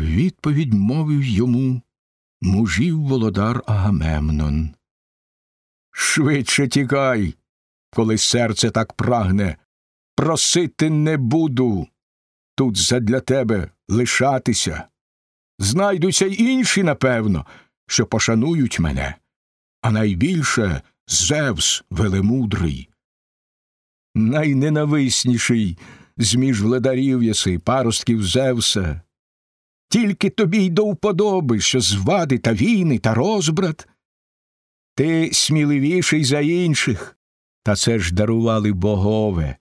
Відповідь мовив йому мужів володар Агамемнон. Швидше тікай, коли серце так прагне. Просити не буду. Тут задля тебе лишатися. Знайдуться й інші, напевно, що пошанують мене, а найбільше Зевс велемудрий. Найненависніший зміж владарів єси, паростків Зевса. Тільки тобі й до вподоби, що звади та війни та розбрат. Ти сміливіший за інших, та це ж дарували богове.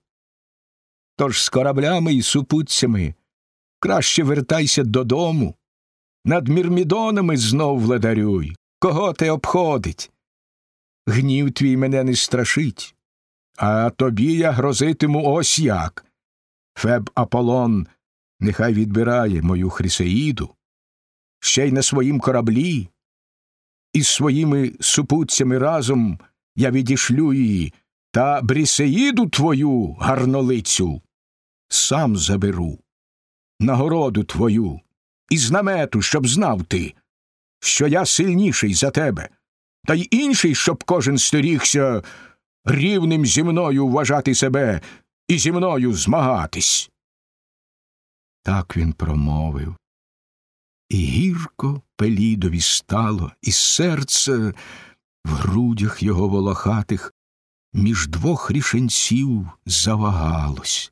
Тож з кораблями і супутцями краще вертайся додому. Над мірмідонами знов владарюй. Кого ти обходить? Гнів твій мене не страшить, а тобі я грозитиму ось як. Феб Аполлон нехай відбирає мою Хрисеїду, ще й на своїм кораблі, із своїми супутцями разом я відішлю її, та Брісеїду твою, гарнолицю, сам заберу, нагороду твою і знамету, щоб знав ти, що я сильніший за тебе, та й інший, щоб кожен стерігся рівним зі мною вважати себе і зі мною змагатись. Так він промовив. І гірко Пелідові стало, і серце в грудях його волохатих між двох рішенців завагалось.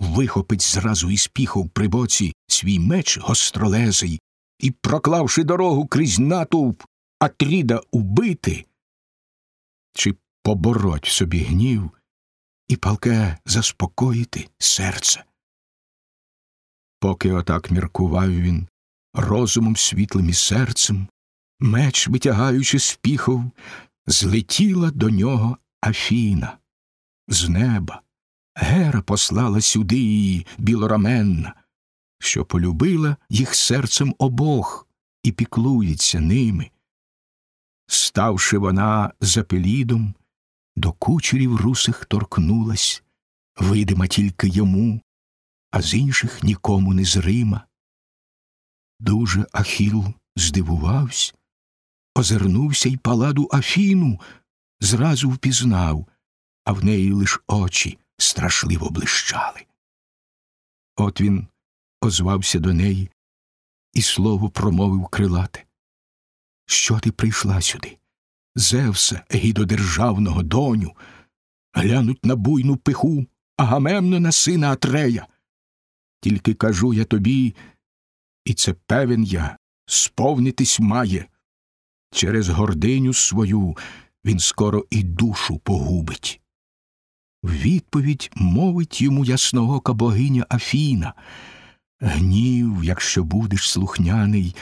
Вихопить зразу із піхов при боці свій меч гостролезий і, проклавши дорогу крізь натовп Атріда убити, чи побороть собі гнів і палке заспокоїти серце. Поки отак міркував він розумом світлим і серцем, меч, витягаючи з піхов, злетіла до нього Афіна. З неба Гера послала сюди її білораменна, що полюбила їх серцем обох і піклується ними. Ставши вона за пелідом, до кучерів русих торкнулась, видима тільки йому, а з інших нікому не зрима. Дуже Ахіл здивувався, озирнувся й паладу Афіну зразу впізнав, а в неї лиш очі страшливо блищали. От він озвався до неї і слово промовив крилате. Що ти прийшла сюди? Зевса, гідодержавного доню, глянуть на буйну пиху Агамемнона сина Атрея. Тільки кажу я тобі, і це певен я, сповнитись має. Через гординю свою він скоро і душу погубить. Відповідь мовить йому ясноока богиня Афіна. Гнів, якщо будеш слухняний,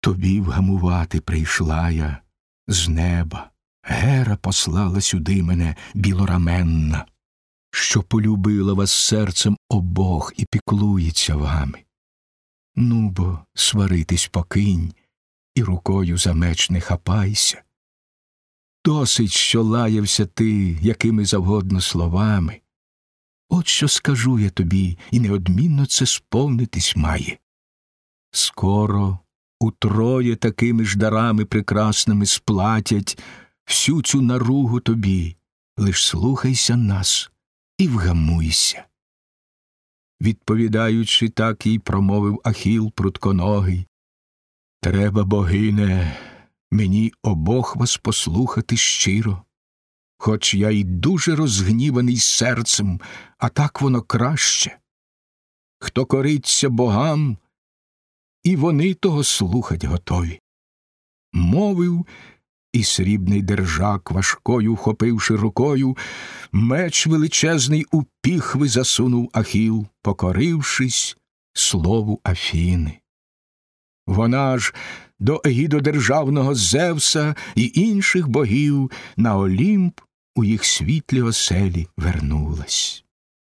тобі вгамувати прийшла я з неба. Гера послала сюди мене білораменна, що полюбила вас серцем обох і піклується вами. Ну бо сваритись покинь і рукою за меч не хапайся. Досить, що лаявся ти якими завгодно словами. От що скажу я тобі, і неодмінно це сповнитись має. Скоро утроє такими ж дарами прекрасними сплатять всю цю наругу тобі, лиш слухайся нас і вгамуйся. Відповідаючи, так їй промовив Ахіл прутконогий. Треба, богине, мені обох вас послухати щиро, хоч я й дуже розгніваний серцем, а так воно краще. Хто кориться богам, і вони того слухать готові. Мовив, і срібний держак, важкою вхопивши рукою, меч величезний у піхви засунув Ахіл, покорившись слову Афіни. Вона ж до егідодержавного Зевса і інших богів на Олімп у їх світлі оселі вернулась.